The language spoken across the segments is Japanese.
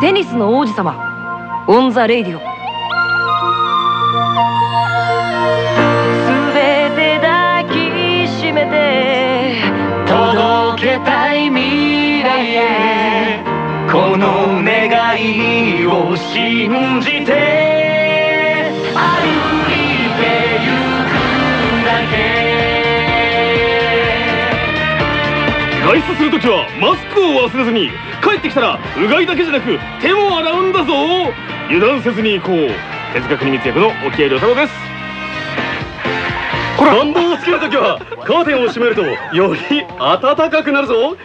テニスの王子様 on the Radio。すべて抱きしめて届けたい未来へ。この願いを信じて歩いてゆくだけ。外出するときはマスクを忘れずに。帰ってきたらうがいだけじゃなく手も洗うんだぞ。油断せずに行こう。手塚国光役の置鮎龍太郎です。暖房をつけるときはカーテンを閉めるとより暖かくなるぞ。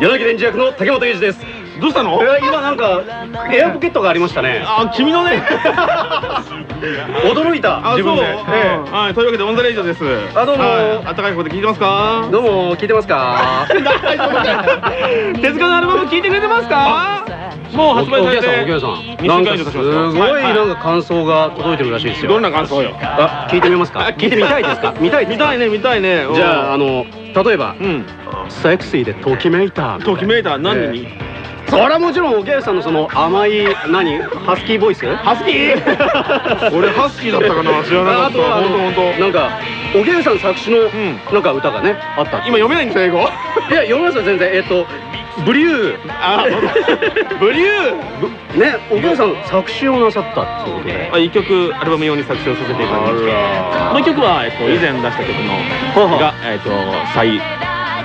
柳蓮二役の竹本英史ですどうしたの？えー今なんかエアポケットがありましたね。あ君のね？驚いたあそう、自分で、ええ。はいというわけで on the Radio です。あどうも。はい。あったかい声で聞いてますか？どうも聞いてますか？手塚のアルバム聞いてくれてますか？もう発売されてお客さんお客さん。2週なんかすごいはなんか感想が届いてるらしいですよ。どんな感想よ？あ聞いてみますか？聞いてみたいですか？見たい見たいね見たいね。じゃああの例えばうん。セクシーでときめいたときめいた？何に、それはもちろんおげさんのその甘い何？ハスキーボイス？ハスキー？俺ハスキーだったかな？知らなかった。あとはあ本当本当。のなんかおげさん作詞のん。なんか歌がねあった。今読めないんですよ英語。いや読みますよ全然。えっとブリュー。あ ブリュー。ねおげさん作詞をなさったっていうことであ一曲アルバム用に作詞をさせていただきましたもう一曲は、えっと、以前出した曲のはあが、えっと、再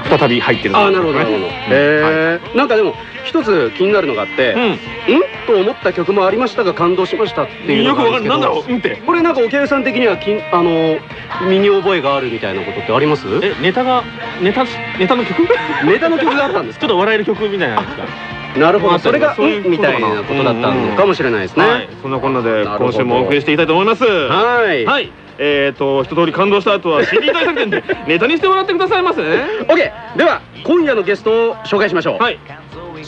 再び入ってるああなるほど。なるほどへえなんかでも一つ気になるのがあってうん。んと思った曲もありましたが感動しましたっていうよくわかるなんだろううんって。これなんかおけいさん的にはきんあの身に覚えがあるみたいなことってあります？えネタがネタネタの曲？ち ネタの曲があったんですょっと笑える曲みたいなやつか。なるほまあどそれがそうんみたいなことだったのかもしれないですね。はい。そんなこんなで今週もお送りしていきたいと思います。はいはいえーと一通り感動した後は CD 大作戦でネタにしてもらってくださいませね。OK では今夜のゲストを紹介しましょう。はい。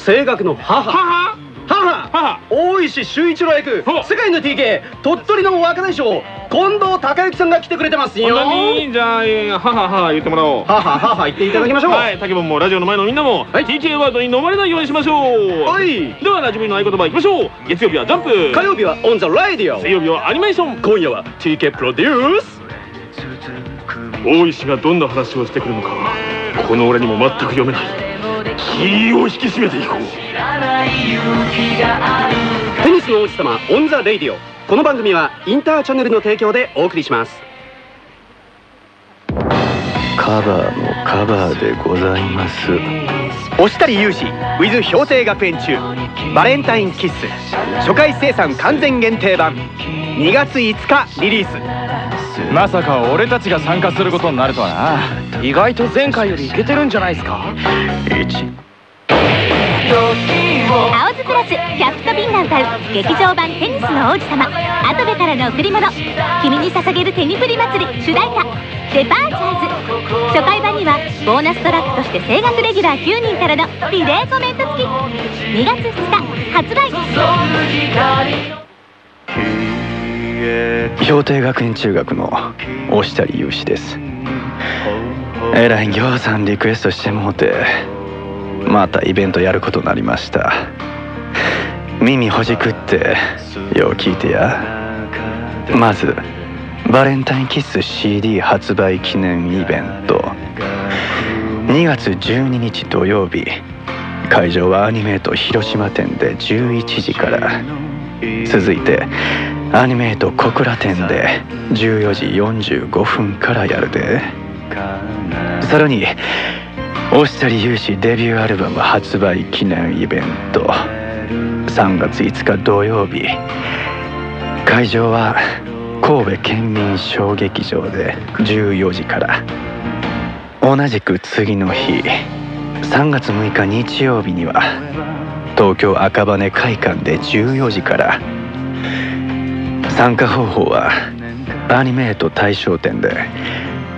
声楽の母。母？母母。大石修一郎役世界の TK 鳥取の若大将近藤孝之さんが来てくれてますよ。何じゃあえー母母言ってもらおう。母母言っていただきましょう。はい、竹本もラジオの前のみんなも、はい。TK ワードに飲まれないようにしましょう。はい。ではラジオの合言葉いきましょう。月曜日はジャンプ。火曜日はオンザラディオ。水曜日はアニメーション。今夜は TK プロデュース。大石がどんな話をしてくるのかこの俺にも全く読めない気を引き締めていこう。テニスの王子様 on the Radio。この番組はインターチャネルの提供でお送りします。カバーもカバーでございます。忍足侑士 with 氷帝学園中バレンタインキッス初回生産完全限定版2月5日リリースまさか俺たちが参加することになるとはな。意外と前回よりいけてるんじゃないですか？青ズプラスキャップとビンが歌う劇場版テニスの王子様。後部からの贈り物。君に捧げるテニプリ祭り主題歌。デパーチャーズ。初回版にはボーナストラックとして声楽レギュラー9人からのリレーコメント付き。2月2日発売氷定学園中学の押谷雄志です。えらいぎょうさんリクエストしてもうてまたイベントやることになりました。耳ほじくってよう聞いてや。まずバレンタインキッス CD 発売記念イベント。2月12日土曜日会場はアニメート広島店で11時から。続いてアニメート小倉店で14時45分からやるで。さらに押谷雄志デビューアルバム発売記念イベント。3月5日土曜日。会場は神戸県民小劇場で14時から。同じく次の日。3月6日日曜日には東京赤羽会館で14時から参加方法はアニメート大賞展で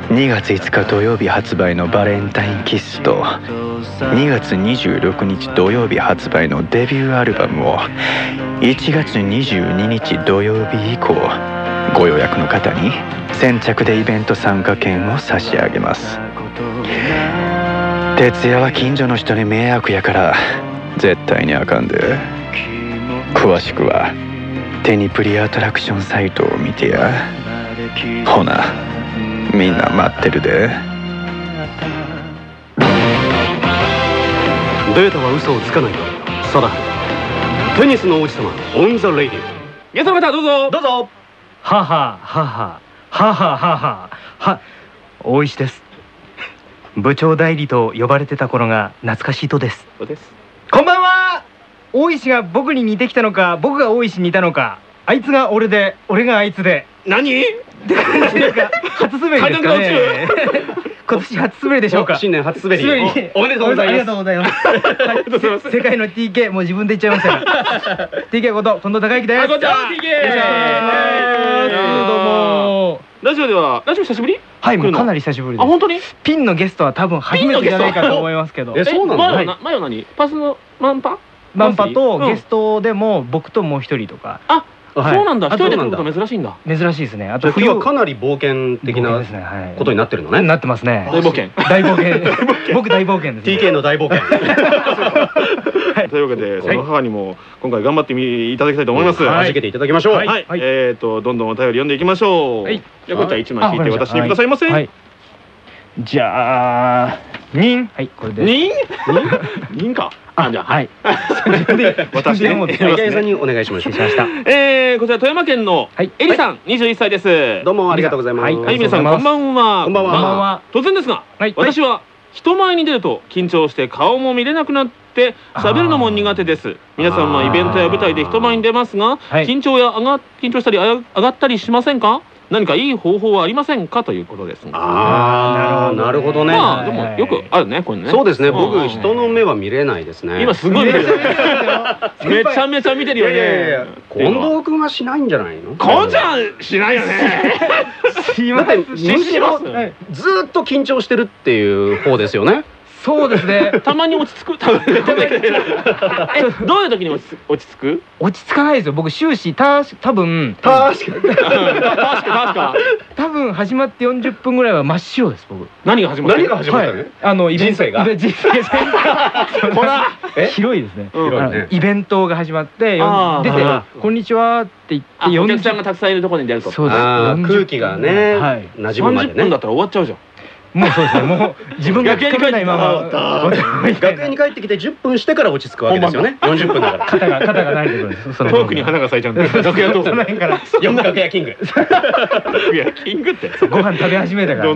2月5日土曜日発売のバレンタインキッスと2月26日土曜日発売のデビューアルバムを1月22日土曜日以降ご予約の方に先着でイベント参加券を差し上げます。徹夜は近所の人に迷惑やから絶対にあかんで。詳しくはテニプリアトラクションサイトを見てや。ほなみんな待ってるで。データは嘘をつかないよ貞治テニスの王子様オン・ザ・レイディ。ゲストの方どうぞ。どうぞ。はははははははは。は大石です。部長代理と呼ばれてた頃が懐かしいとです。そうです大石が僕に似てきたのか僕が大石に似たのかあいつが俺で俺があいつで。何？って感じですか？初滑りですかね？今年初滑りでしょうか？新年初滑り。おおめでとうございます。ありがとうございます。はいせ世界の TK もう自分で言っちゃいました TK こと近藤孝之ですあこんにちは。TK よろしくお願いします。どうもラジオではラジオ久しぶり？はいもうかなり久しぶりです。あ本当に？ピンのゲストは多分初めてじゃないかと思いますけど。えそうなの前はな前は何？パスのマンパ？マンパとゲストトでも僕ともう一人とか。あはい。そうなんだ。一人で来ること珍しいんだ。珍しいですね。あと冬はかなり冒険的なですね。はい。ことになってるのね。なってますね。大冒険。大冒険。僕大冒険ですね。TK の大冒険。というわけでその母にも今回頑張ってみいただきたいと思います。はじけてい。ただきましょうはい、はい。えっ、とどんどんお便り読んでいきましょう。はい。じゃあこっちは一枚引いて私にくださいませ。はい。じゃあ人？はいこれで人？人？か。あじゃあはい。私でやりますね。さんにお願い。しましょうしましたえー、こちら富山県のはい。えりさん、二十一歳です。どうもありがとうございます。はい。はい、皆さんこんばんは。こんばんは。突然ですが、はい。私は人前に出ると緊張して顔も見れなくなって喋るのも苦手です。皆さんはイベントや舞台で人前に出ますが、はい。緊張や上が緊張したりあや上がったりしませんか？何かいい方法はありませんかということですが。ああなるほどね。まあでもよくあるねこれねそうですね。ん僕人の目は見れないですね。今すごい めちゃめちゃ見てるよね。近藤君はしないんじゃないの？こんちゃんしないよね。だってむしろはいずーっと緊張してるっていう方ですよねそうですね。たまに落ち着く。たまに。えどういう時に落ち着落ち着く？落ち着かないですよ。僕終始た多分。確かに。確か多分始まって40分ぐらいは真っ白です僕。何が始まる何が始まったの？はい。あのイベント。人生が？人生ほら。え？広いですね。イベントが始まって出ては「こんにちは」って言ってあお客40さんがたくさんいるところに出ると。そうです。40あー空気がねはい。馴染むまで30分だねったら終わっちゃうじゃんもうそうですね。もう 自分が楽屋に帰ってつかめないまま楽屋に帰ってきて10分してから落ち着くわけですよね。40分だから。肩が肩が慣れてくるんです。そのトークに花が咲いちゃうんだ。よ楽屋トそのー辺から。楽屋キング。クいやキングって。ご飯食べ始めたから。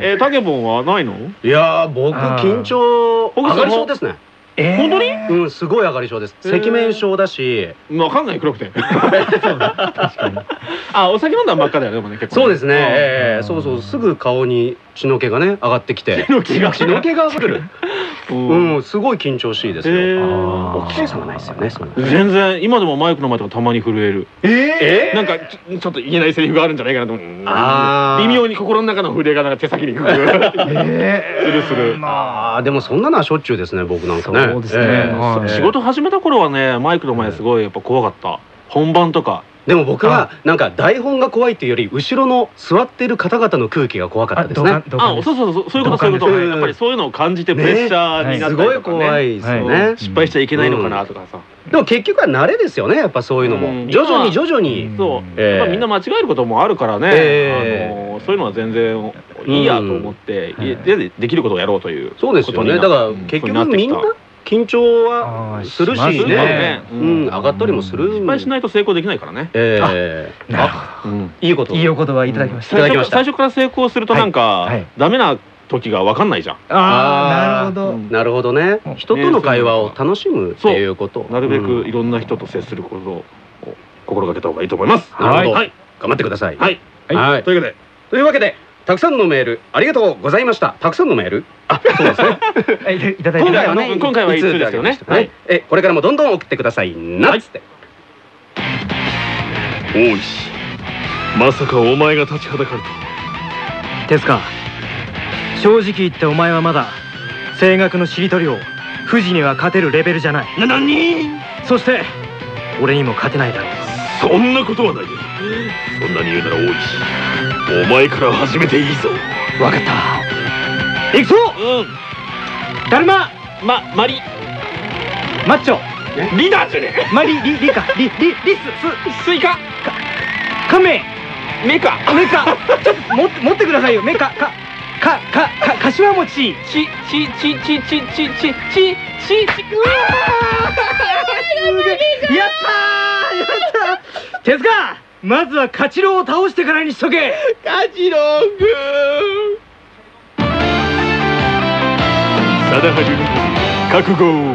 えタケボンはないの？いやー僕緊張僕上がり症ですね。えー。本当に？うんすごい上がり症です。赤面症だし。わかんない。黒くて。あお酒飲んだら真っ赤だよねでもね結構そうですね。んええそうそうすぐ顔に血の気がね上がってきて。血の気が。血の気が上がる。うん。うんすごい緊張しいですへよー。おきさんがないですよね全然今でもマイクの前とかたまに震えるえなんかちょっと言えないセリフがあるんじゃないかなと思う。微妙に心の中の筆がなんか手先にくる。えするする。ああでもそんなのはしょっちゅうですね僕なんかね。そうですね。仕事始めた頃はねマイクの前すごいやっぱ怖かった。本番とかでも僕はなんか台本が怖いっていうより後ろの座ってる方々の空気が怖かったですね。あそうそうそうそういうことそういうことやっぱりそういうのを感じてプレッシャーになったりとか、ね。すごい怖いですよはね失敗しちゃいけないのかなとかさ、でも結局は慣れですよねやっぱそういうのうん。も徐々に徐々に。そう、ええ。やっぱみんな間違えることもあるからね、ええ。あのそういうのは全然いいやと思って、うん。家でできることをやろうというそうですよね。だからうん結局みんな緊張はするしね。ね。うん。上がったりもする。失敗しないと成功できないからね、ええ。なるほうん。いいことどいいお言葉いただきました。いただきました。最初から成功するとなんか、はい。はい。ダメな時が分かんないじゃん。ああなるほど。うん。なるほどね。うん。人との会話を楽しむっていうこと。なるべうん。くいろんな人と接することを心がけた方がいいと思います。なるほど。はい。頑張ってください。はい。はい。というわけで。というわけでたくさんのメールありがとうございました。たくさんのメール？あそうですね。はいいただいて今回はね今回は一通ですよね？ははい。いえこれからもどんどん送ってくださいな。っつって。大石まさかお前が立ちはだかると。ですか正直言ってお前はまだ声楽のしりとりを富士には勝てるレベルじゃない。な何？そして俺にも勝てないだろう。そんなことはないそんなに言うなら大石お前から始めていいぞ。分かった。行くぞ。うん。だるま。まマリ。マッチョ。リだっちゅうねまあリ。リリか。リリリス。スイカ。カメ。メカ。メカちょっと持って持ってくださいよ。メカかかかか柏餅。ちちちちちちちちちち。ちやったー。やったー。手塚まずはカチロウを倒してからにしとけ。カジロウくん貞治覚悟。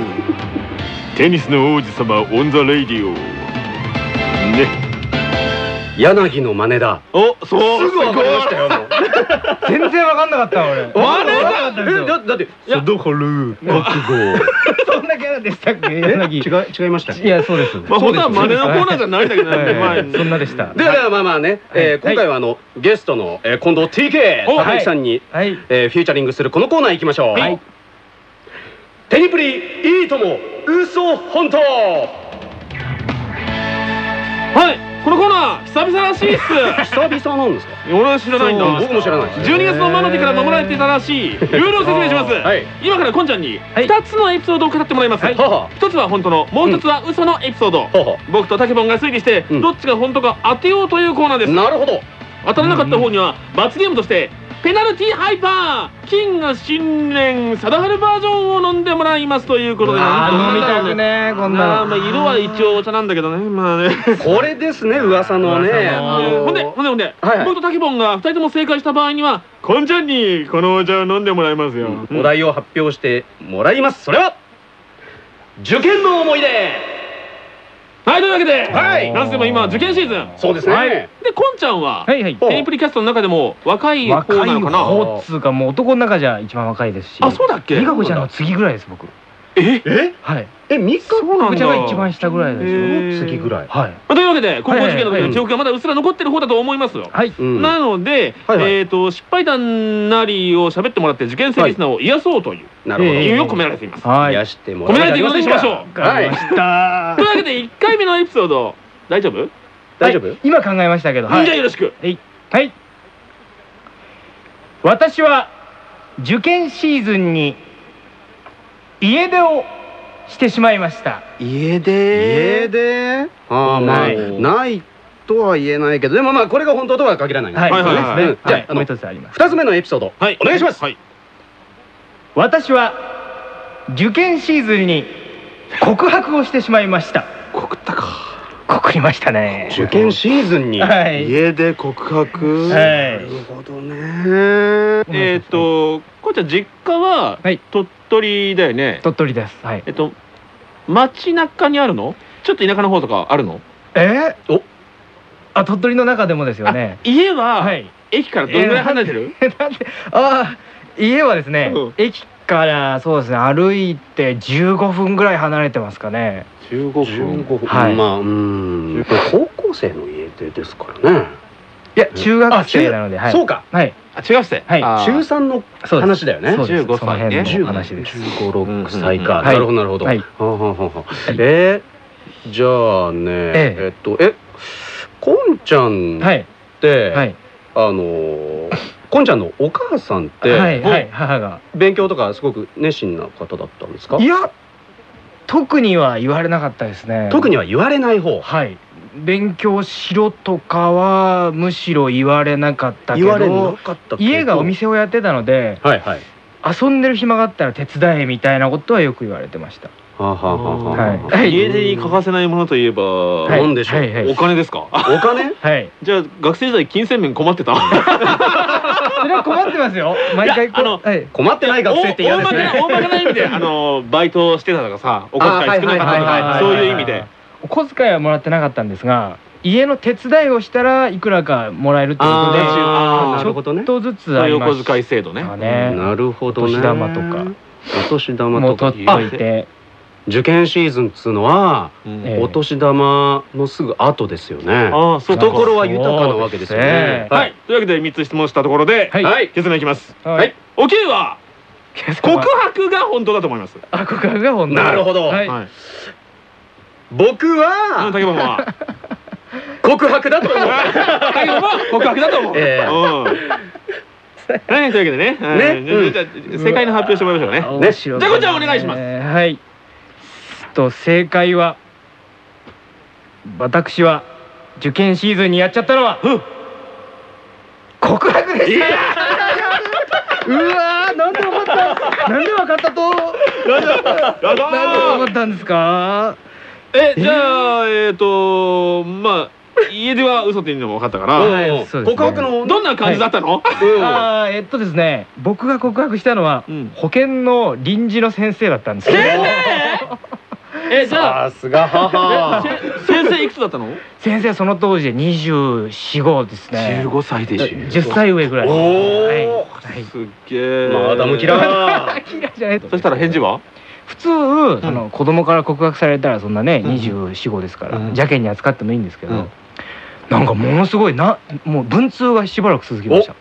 テニスの王子様 on the Radio。ね柳の真似だ。おそう。すぐ分かりましたよもう。全然わかんなかった俺わかんなかったんですよえだだってや。貞治覚悟そんなキャラでしたっけ？え柳違い違いましたいやそうです。まあ本当は真似のコーナーじゃないんだけどねそんなでした。ではではまあまあね、えー今回はあのゲストの、えー近藤 TK お高木さんに、はい。えーフューチャリングするこのコーナー行きましょう、はい。テニプリいいとも嘘本当。はいこのコーナー久々らしいっす。久々なんですか俺は知らないんだ。僕も知らないです。12月の魔の手から守られていたらしい。ルールを説明します、はい。今からこんちゃんにはい。2つのエピソードを語ってもらいます、はは一つは本当のもう一つは嘘のエピソード、僕とタケボンが推理して、うん。どっちが本当か当てようというコーナーです。なるほど。当たらなかった方には罰ゲームとしてペナルティハイパー。金が新年貞治バージョンを飲んでもらいますということで。飲みたくねねこんまあなの。まあ色は一応お茶なんだけどね。まあね。これですね噂のね。ほんでほんでほんで、僕とタケボンが2人とも正解した場合にはこんちゃんにこのお茶を飲んでもらいますよ、お題を発表してもらいます。それは受験の思い出はいというわけで、はい。なんせも今受験シーズン。そうですね、はい。でこんちゃんは、はいはい。テニプリキャストの中でも若い方若ないのかな？方っつうかもう男の中じゃ一番若いですし。あそうだっけ？美香子ちゃんの次ぐらいです僕。え？え？はいえ3日そうなんだ。僕ちゃんが一番下ぐらい。ですよ次ぐらい。はいというわけで高校受験の時はいはいはい。の記憶がまだうっすら残ってる方だと思いますよ、はい。うん。なので、はいはい。えっ、と失敗談なりを喋ってもらって受験生リスナーを癒そうという。なるほど、え意味を込められています、はい。癒しても込められていることにしましょう。わかりましたというわけで1回目のエピソード大丈夫、大丈夫、はい。今考えましたけど。はい。じゃあよろしく。はい。はい。私は受験シーズンに家出をしてしまいました。家で家でああまあ、はい。ないとは言えないけどでもまあこれが本当とは限らない。はい。はいはいはい。うんじゃあ,、もう一つあります。2つ目のエピソード、はい。お願いします、はい。私は受験シーズンに告白をしてしまいました。告ったか。告りましたね。受験シーズンに、はい。家で告白？はないるほどね。えっ、とこうちゃん実家ははい。鳥取だよね。鳥取です。はい。えっと街中にあるの？ちょっと田舎の方とかあるの？え？お？あ鳥取の中でもですよね。あ家は、はい。駅からどのぐらい離れてる、なんであー家はですね、うん。駅からそうですね歩いて15分ぐらい離れてますかね。15 15分、はい。まあうん。高校生の家出ですからねいや中学生なので、はい、そうか。はい。あ違うっすねはい中3の話だよね。そうです。15その辺歳ねの話です1 5 6歳か、なるほどなるほど、えーじゃあねええ。えっとえこんちゃんっはい。て、はい。あのーこんちゃんのお母さんって、はいはい。母が。勉強とかすごく熱心な方だったんですか？いや特には言われなかったですね。特には言われない方。はい勉強しろとかはむしろ言われなかったけ言われなどかったけど。家がお店をやってたのではいはい。遊んでる暇があったら手伝えみたいなことはよく言われてました。はあはあはあはい。家出に欠かせないものといえば、はい。なんでしょう？はいはい。お金ですか？お金？はい。じゃあ学生時代金銭面困ってた それは困ってますよ。毎回あのはい。困ってない学生って嫌ですね。大まかな意味であのバイトしてたとかさお小遣い少なかったとかそういう意味でお小遣いはもらってなかったんですが家の手伝いをしたらいくらかもらえるってことであーなちるほどね。ょっとずつありましいうお小遣い制度ね。たね。なるほどね。お年玉とか。お年玉とか。取っといて。受験シーズンっつうのはお年玉のすぐ後ですよね。ああそうか懐は豊かなわけですよね。はい。というわけで3つ質問したところではい。はい結論いきます。はい。おけいは 告白が本当だと思います。あ告白が本当なるほど。はいはい僕うんは竹本は。告白だと思う。竹本は告白だと思う。はいというわけでね。はいね。うんじゃあ正解の発表してもらいましょうかね面白いじゃあこちらお願いします。はい。と正解は私は受験シーズンにやっちゃったのは、告白でした。うわーなんでわかったなんでわかったと。なんでわかったんですか？えじゃあえっとまあ家では嘘っていうのも分かったから。告白のどんな感じだったの？あーえっとですね僕が告白したのは、うん。保健の臨時の先生だったんです。よえじゃあさすが母せ先生いくつだったの？先生その当時で2425ですね。15歳でし10歳上ぐらいおー。はい。はい。すっげえマダムキラーキラ じゃないと。そしたら返事は？普通、あの子供から告白されたらそんなね、2425ですから、うん。邪険に扱ってもいいんですけど、うん。なんかものすごいなもう文通がしばらく続きました。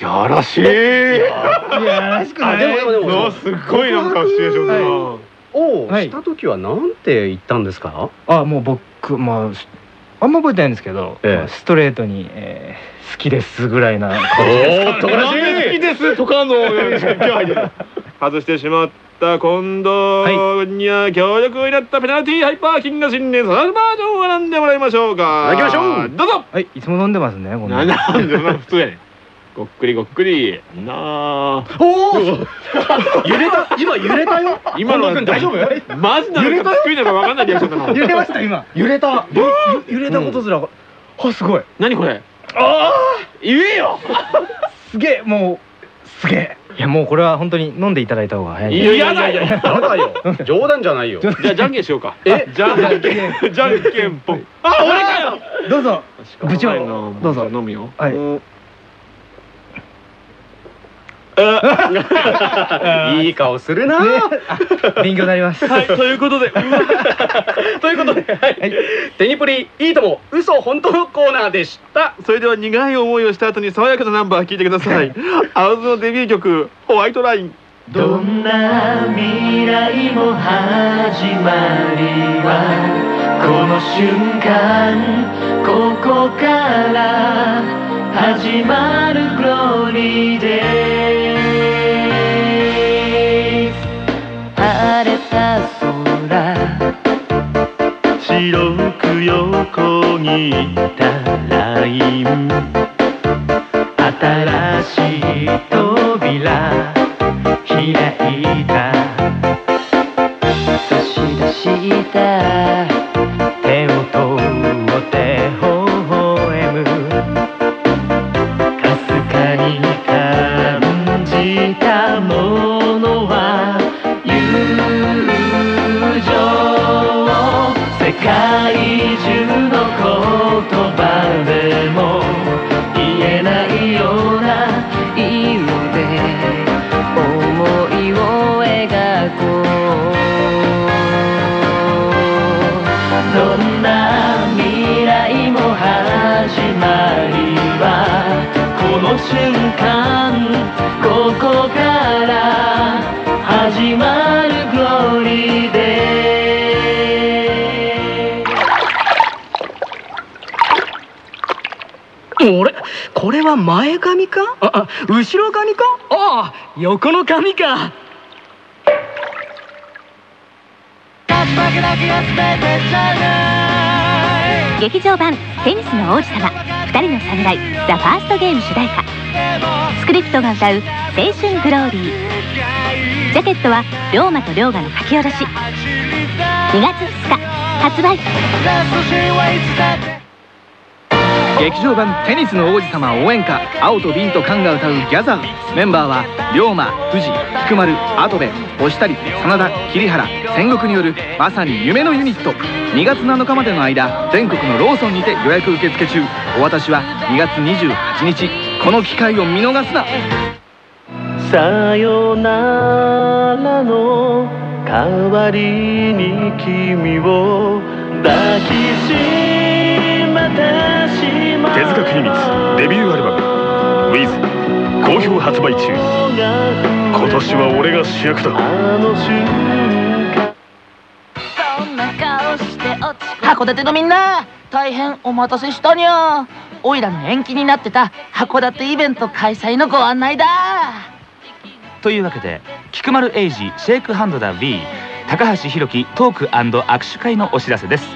やらしい。いやらしくあでもでもでも。すっごいなんかシチュエーションをはい。した時はなんて言ったんですか？あもう僕まあすあんま覚えてないんですけど、ストレートに、えー好きですぐらいなおーっとなんで好きです？とかの外してしまった今度には強力になったペナルティーハイパーキング新年サラバージョンを選んでもらいましょうか。いただきましょう。どうぞ。はいいつも飲んでますねこんなんでそんな普通やねん。ごっくりごっくり。なあ。おお 揺れた今揺れたよ？今の大丈夫？マジなのか低いのか分かんないリアクションだな揺れました今。揺れた。揺れたことすら、あすごい。何これ？ああ言えよ。すげえもうすげえいやもうこれは本当に飲んでいただいた方が早い。いやいやいやいややだよ。冗談じゃないよ。じゃあじゃんけんしようか。え？じゃんけん。じゃんけんぽん。あ俺かよ。どうぞ。部長。どどうぞ。飲むよ。はい。うん いい顔するな。勉強になります。はいということで。ということで、はい、テニプリいいとも嘘本当のコーナーでした。それでは苦い思いをした後に爽やかなナンバー聴いてください。青津のデビュー曲「ホワイトライン」どんな未来も始まりはこの瞬間ここから始まるグローリーデ横切ったライン。新しい扉開いた。差し出した前髪か？ああ後ろ髪か？ああ横の髪か。劇場版「テニスの王子様二人の侍ザ・ファーストゲーム主題歌。スクリプトが歌う「青春グローリー」ジャケットは龍馬と龍馬の書き下ろし。2月2日発売劇場版テニスの王子様応援歌青と瓶と缶が歌うギャザー。メンバーは龍馬藤菊丸跡部押谷真田桐原。戦国によるまさに夢のユニット。2月7日までの間全国のローソンにて予約受付中。お渡しは2月28日。この機会を見逃すな。さよならの代わりに君を抱きしめて手塚国光デビューアルバム「With」好評発売中。今年は俺が主役だ。函館のみんな大変お待たせしたにゃおいらの延期になってた函館イベント開催のご案内だ。というわけで菊丸英二シェイクハンドだ。V 高橋宏樹トーク握手会のお知らせです。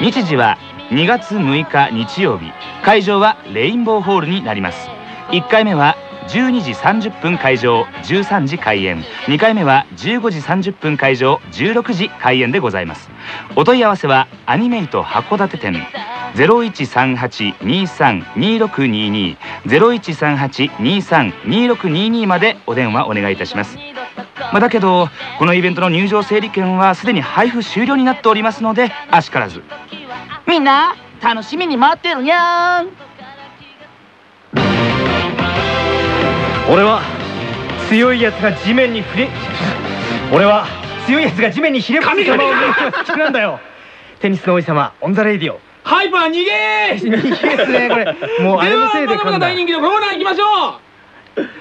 日時は2月6日日曜日。会場はレインボーホールになります。1回目は12時30分会場13時開演2回目は15時30分会場16時開演でございます。お問い合わせはアニメイト函館店。0138-232622 0138-232622までお電話お願いいたします。まあ、だけどこのイベントの入場整理券はすでに配布終了になっておりますのであしからず。みんな楽しみに待ってるにゃん。俺は強いやつが地面に触れ俺は強いやつが地面にひれ伏す様を見るなんだよ。テニスの王子様 On the Radio。ハイパー逃げー逃げですねこれ。もうあれのせいでではまだまだ大人気のコーナー行きましょう。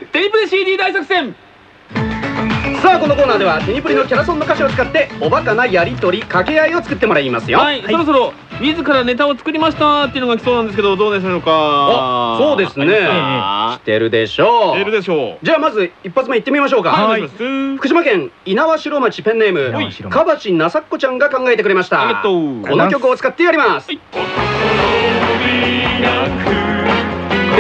テニプレ CD 大作戦さあこのコーナーではテニプリのキャラソンの歌詞を使っておバカなやり取り掛け合いを作ってもらいますよ。はい、そろそろ自らネタを作りましたっていうのが来そうなんですけどどうでしょうか？あそうですね。あ来てるでしょう。出るでしょう。じゃあまず一発目いってみましょうか。はい。福島県猪苗代町ペンネームかばちなさっこちゃんが考えてくれました。ありがとう。この曲を使ってやります。手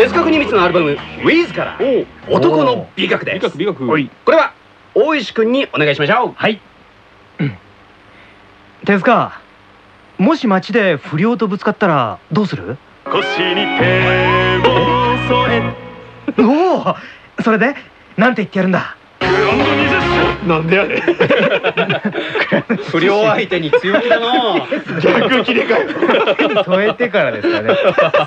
塚国光のアルバム「ウィズから「男の美学」です。美学美学。おいこれは大石くんにお願いしましょう。はい。手塚もし街で不良とぶつかったらどうする？腰に手を添え。おおそれで？なんて言ってやるんだ？なんでやねん。不良相手に強気だな。逆切れ替添えてからですかね。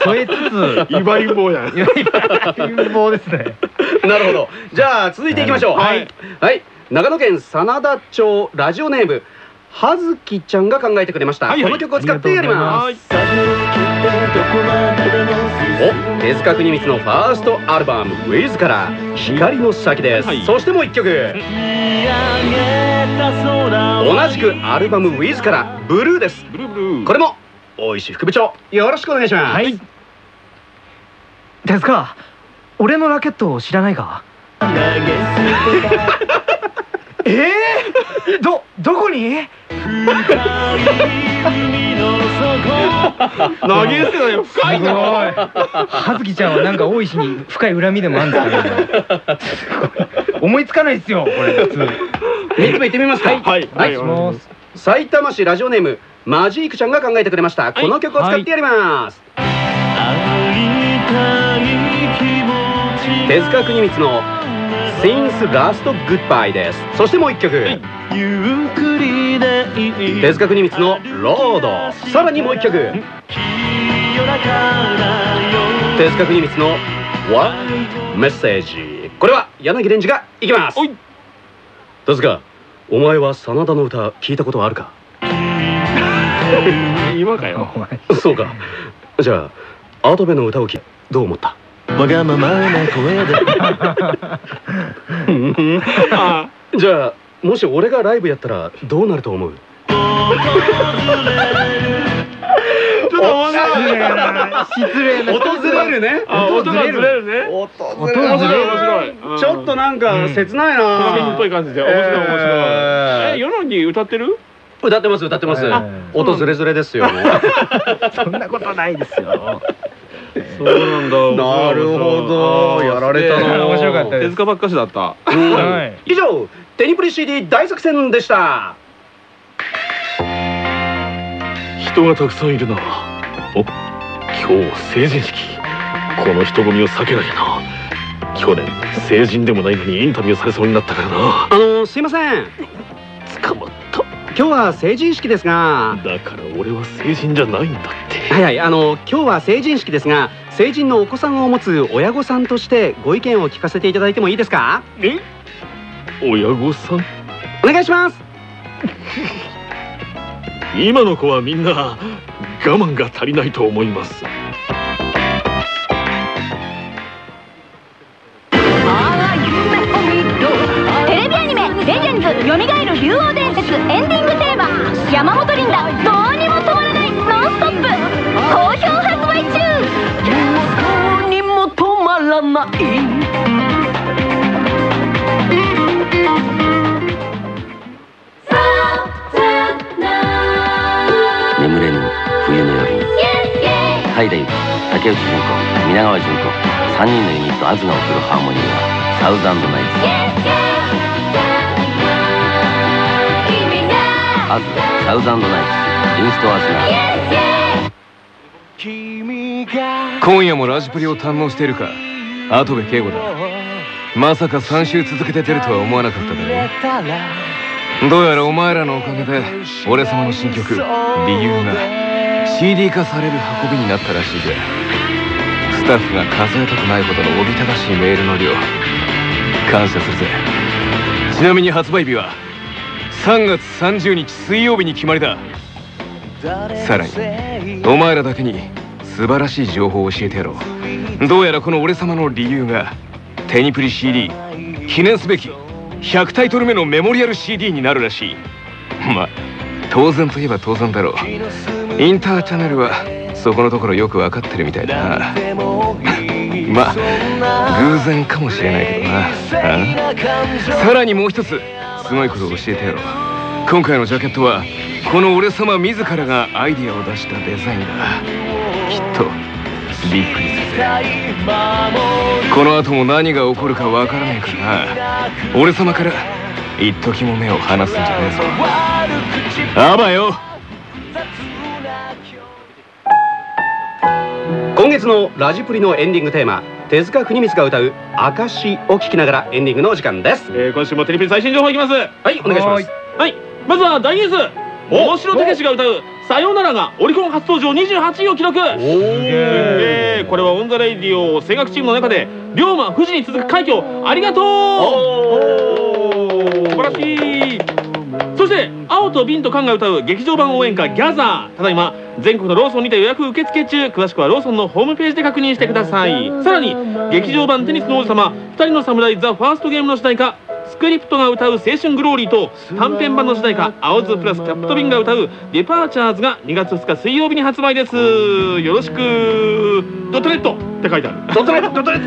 添えつつ。えイバインボーやん 陰謀ですね なるほど。じゃあ続いていきましょう。はい。はい。長野県真田町ラジオネームはずきちゃんが考えてくれました、はいはい。この曲を使ってやります。はいお手塚国光のファーストアルバム「ウィズから「光の先」です、はいそしてもう一曲。同じくアルバム「ウィズから「ブルー」です。ブルーブルー。これも大石副部長よろしくお願いします、はい。手塚俺のラケットを知らないか？えー、どどこに？投げ捨てだよ。深いな。はずきちゃんはなんか大石に深い恨みでもあるんですか？ね 思いつかないですよこれ。普通。3つ目いってみますか。はい。はい。はい。お願いします。埼玉市ラジオネームマジークちゃんが考えてくれました、この曲を使ってやります、手塚国光の「Since Last Goodbye」です。そしてもう一曲、手塚国光の「ロード」さらにもう一曲。手塚国光の「One Message」これは柳蓮司がいきます。手塚お前は真田の歌聞いたことあるか？今かよ。そうか。じゃあアートベの歌を聴どう思った？わがままな声で。あじゃあもし俺がライブやったらどうなると思う？ちょっと面白い失礼な訪れるねあ音がずれるね訪面白い面白いうんちょっとなんか切ない芸な人っぽい感じで面白い面白いえ世のに歌ってる歌ってます歌ってますあ音ずれずれですよそんなことないですよそうなんだ。なるほど。やられたな。面白かったです。手塚ばっかしだった。はい。以上テニプリ CD 大作戦でした。人がたくさんいるな。お今日成人式。この人混みを避けなきゃな。去年成人でもないのにインタビューされそうになったからな。あのすいません。捕まった今日は成人式ですが。だから俺は成人じゃないんだって。はいはいあの今日は成人式ですが成人のお子さんを持つ親御さんとしてご意見を聞かせていただいてもいいですか？え？親御さん？お願いします。今の子はみんな我慢が足りないと思います竹内純子皆川純子3人のユニットアズが送るハーモニーはサウザンドナイツ。アズサウザンドナイツインストアズナ今夜もラジプリを堪能しているか跡部圭吾だ。まさか3週続けて出るとは思わなかっただろどうやらお前らのおかげで俺様の新曲「理由」が。CD 化される運びになったらしいぜ。スタッフが数えたくないほどのおびただしいメールの量感謝するぜ。ちなみに発売日は3月30日水曜日に決まりだ。さらにお前らだけに素晴らしい情報を教えてやろう。どうやらこの俺様の理由がテニプリ CD 記念すべき100タイトル目のメモリアル CD になるらしい。まあ当然といえば当然だろう。インターチャネルはそこのところよく分かってるみたいだな。まあ偶然かもしれないけどな。さらにもう一つすごいことを教えてやろう今回のジャケットはこの俺様自らがアイディアを出したデザインだ。きっとびっくりするぜ。この後も何が起こるかわからないからな。俺様から一時も目を離すんじゃねえぞ。あばよ。月のラジプリのエンディングテーマ手塚国光が歌う「証」を聞きながらエンディングのお時間です。えー今週もテレビ最新情報いきます。はいお願いします。はい。まずは大ニュース。大城武史が歌う「さようなら」がオリコン初登場28位を記録。すげえこれは On the Radio 青学チームの中で龍馬富士に続く快挙ありがとう。素晴らしい。そして青と瓶と缶が歌う劇場版応援歌「ギャザー」ただいま全国のローソンにて予約受付中。詳しくはローソンのホームページで確認してください。さらに劇場版テニスの王子様二人の侍ザ・ファーストゲームの主題歌スクリプトが歌う青春グローリーと短編版の主題歌青ズプラスキャプトビンが歌うデパーチャーズが2月2日水曜日に発売です。よろしく。ドットネット。って書いてある。ドトレドトレド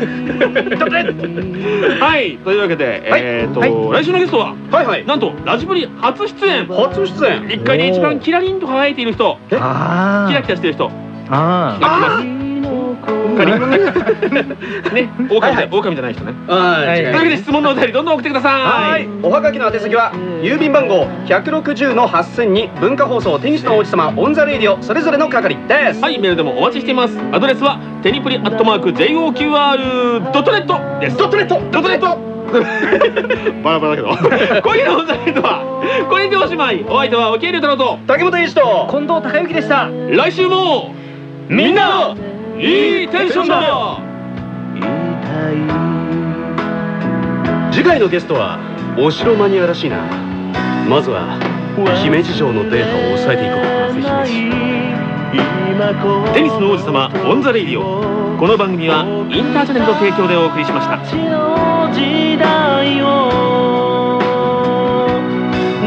トレはいというわけで、えっ、と、来週のゲストははいはいなんとラジブリ初出演初出演1階で一番キラリンと輝いている人キラキラしてる人ああ来ますカリンね、狼じゃ狼じゃない人ね。はいというわけで質問のお便りどんどん送ってください。はい、おはがきの宛先は郵便番号160の8000に文化放送テニスの王子様オンザレイディオそれぞれの係です。はい、メールでもお待ちしています。アドレスはテニプリアットマーク JOQR ドットネットです。ドットネット。ドットネット。バラバラだけど。今夜のオンザレはこれでおしまい。お相手は沖江龍太郎と竹本英二と近藤孝之でした。来週もみんないいテンションだ。次回のゲストはお城マニアらしいな。まずは姫路城のデータを押さえていこうテニスの王子様 On the Radio。この番組はインターチャネルの提供でお送りしました。時代を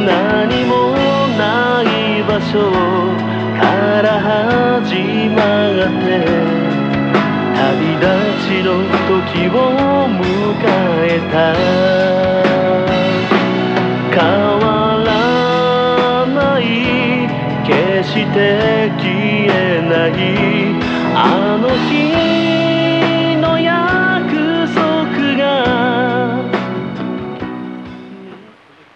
何もない場所から始まって旅立ちの時を迎えた。変わらない。決して消えない。あの日